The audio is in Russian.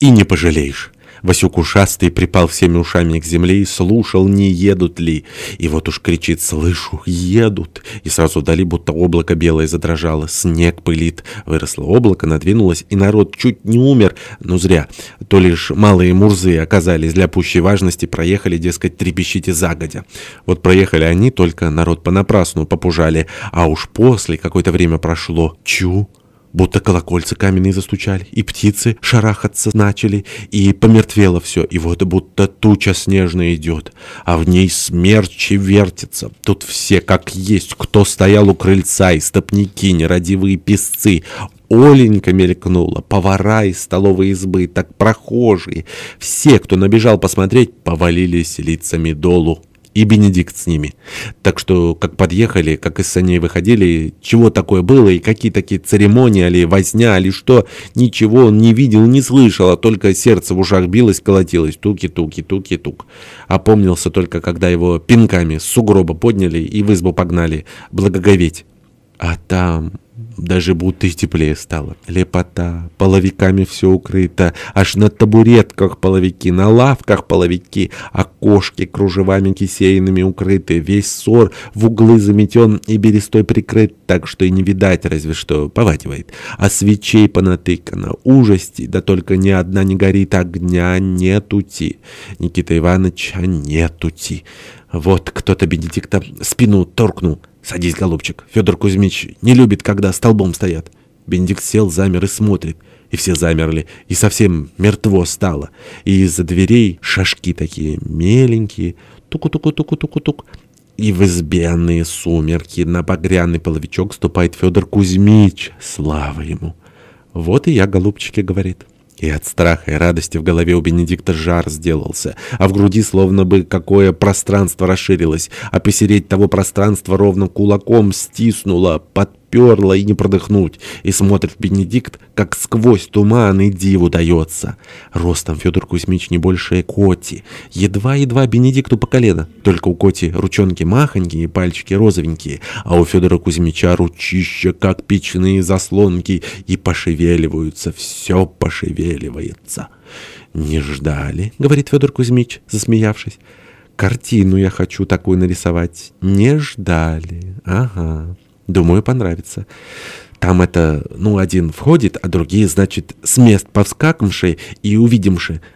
и не пожалеешь. Васюк ушастый припал всеми ушами к земле и слушал, не едут ли. И вот уж кричит «Слышу, едут!» И сразу вдали будто облако белое задрожало, снег пылит. Выросло облако, надвинулось, и народ чуть не умер, но зря. То лишь малые мурзы оказались для пущей важности, проехали, дескать, трепещите загодя. Вот проехали они, только народ понапрасну попужали, а уж после какое-то время прошло. Чу! Будто колокольцы каменные застучали, и птицы шарахаться начали, и помертвело все, и вот будто туча снежная идет, а в ней смерчи вертятся. Тут все как есть, кто стоял у крыльца, и стопники, нерадивые песцы, Оленька мелькнула, повара из столовой избы, так прохожие. Все, кто набежал посмотреть, повалились лицами долу и Бенедикт с ними. Так что, как подъехали, как из саней выходили, чего такое было и какие такие церемонии, или возня, или что, ничего он не видел, не слышал, а только сердце в ушах билось, колотилось, туки-туки, туки-тук. Опомнился только, когда его пинками с сугроба подняли и в избу погнали благоговеть. А там даже будто и теплее стало. Лепота, половиками все укрыто, аж на табуретках половики, на лавках половики, окошки кружевами кисейными укрыты, весь ссор в углы заметен и берестой прикрыт, так что и не видать, разве что повадивает. А свечей понатыкано, ужасти, да только ни одна не горит, огня нетути. Никита Иванович, а нетути. Вот кто-то Бенедикта спину торкнул. «Садись, голубчик. Федор Кузьмич не любит, когда столбом стоят». Бенедикт сел, замер и смотрит. И все замерли, и совсем мертво стало. И из-за дверей шашки такие меленькие, туку-туку-туку-туку-тук. И в избенные сумерки на багряный половичок ступает Федор Кузьмич. Слава ему! Вот и я, голубчики, говорит. И от страха и радости в голове у Бенедикта жар сделался, а в груди словно бы какое пространство расширилось, а посереть того пространства ровно кулаком стиснуло, под перла и не продохнуть. И смотрит Бенедикт, как сквозь туман и диву дается. Ростом Федор Кузьмич не больше Коти. Едва-едва Бенедикту по колено. Только у Коти ручонки махонькие, пальчики розовенькие, а у Федора Кузьмича ручища, как печные заслонки, и пошевеливаются, все пошевеливается. «Не ждали», — говорит Федор Кузьмич, засмеявшись. «Картину я хочу такую нарисовать. Не ждали. Ага». Думаю, понравится. Там это, ну, один входит, а другие, значит, с мест повскакавшие и увидимши –